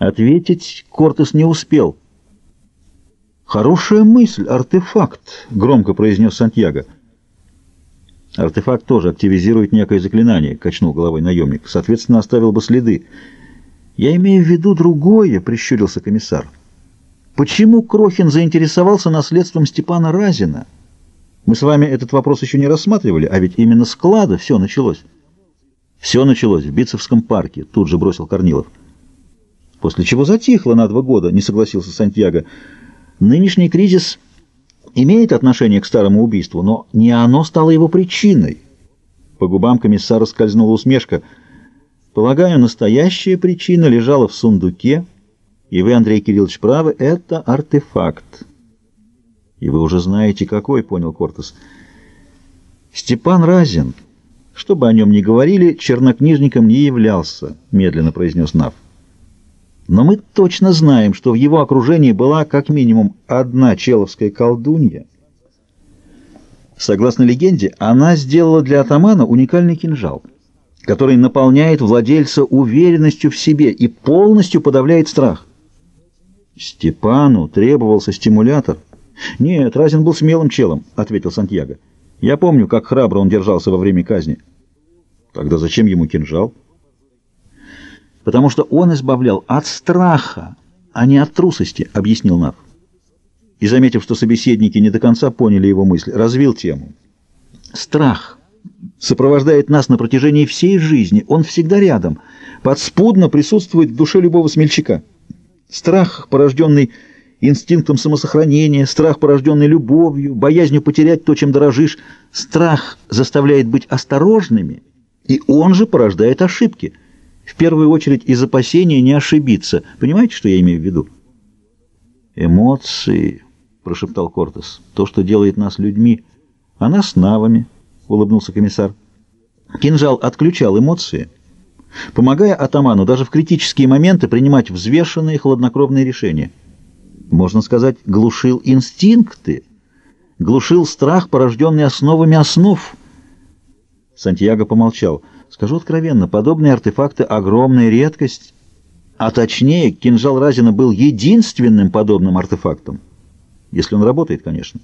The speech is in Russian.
Ответить Кортес не успел. «Хорошая мысль, артефакт», — громко произнес Сантьяго. «Артефакт тоже активизирует некое заклинание», — качнул головой наемник. «Соответственно, оставил бы следы». «Я имею в виду другое», — прищурился комиссар. «Почему Крохин заинтересовался наследством Степана Разина? Мы с вами этот вопрос еще не рассматривали, а ведь именно с клада все началось». «Все началось в Битцевском парке», — тут же бросил Корнилов. «После чего затихло на два года», — не согласился Сантьяго. Нынешний кризис имеет отношение к старому убийству, но не оно стало его причиной. По губам комиссара скользнула усмешка. Полагаю, настоящая причина лежала в сундуке, и вы, Андрей Кириллович, правы, это артефакт. И вы уже знаете, какой, понял Кортес. Степан Разин, что бы о нем ни говорили, чернокнижником не являлся, медленно произнес Нав. Но мы точно знаем, что в его окружении была как минимум одна человская колдунья. Согласно легенде, она сделала для атамана уникальный кинжал, который наполняет владельца уверенностью в себе и полностью подавляет страх. Степану требовался стимулятор. «Нет, Разин был смелым челом», — ответил Сантьяго. «Я помню, как храбро он держался во время казни». «Тогда зачем ему кинжал?» Потому что он избавлял от страха, а не от трусости, — объяснил Нав. И, заметив, что собеседники не до конца поняли его мысль, развил тему. Страх сопровождает нас на протяжении всей жизни, он всегда рядом, подспудно присутствует в душе любого смельчака. Страх, порожденный инстинктом самосохранения, страх, порожденный любовью, боязнью потерять то, чем дорожишь, страх заставляет быть осторожными, и он же порождает ошибки — в первую очередь из опасения не ошибиться. Понимаете, что я имею в виду? «Эмоции», — прошептал Кортес, — «то, что делает нас людьми, а нас навами», — улыбнулся комиссар. Кинжал отключал эмоции, помогая атаману даже в критические моменты принимать взвешенные хладнокровные решения. Можно сказать, глушил инстинкты, глушил страх, порожденный основами основ. Сантьяго помолчал — Скажу откровенно, подобные артефакты — огромная редкость, а точнее, кинжал Разина был единственным подобным артефактом, если он работает, конечно.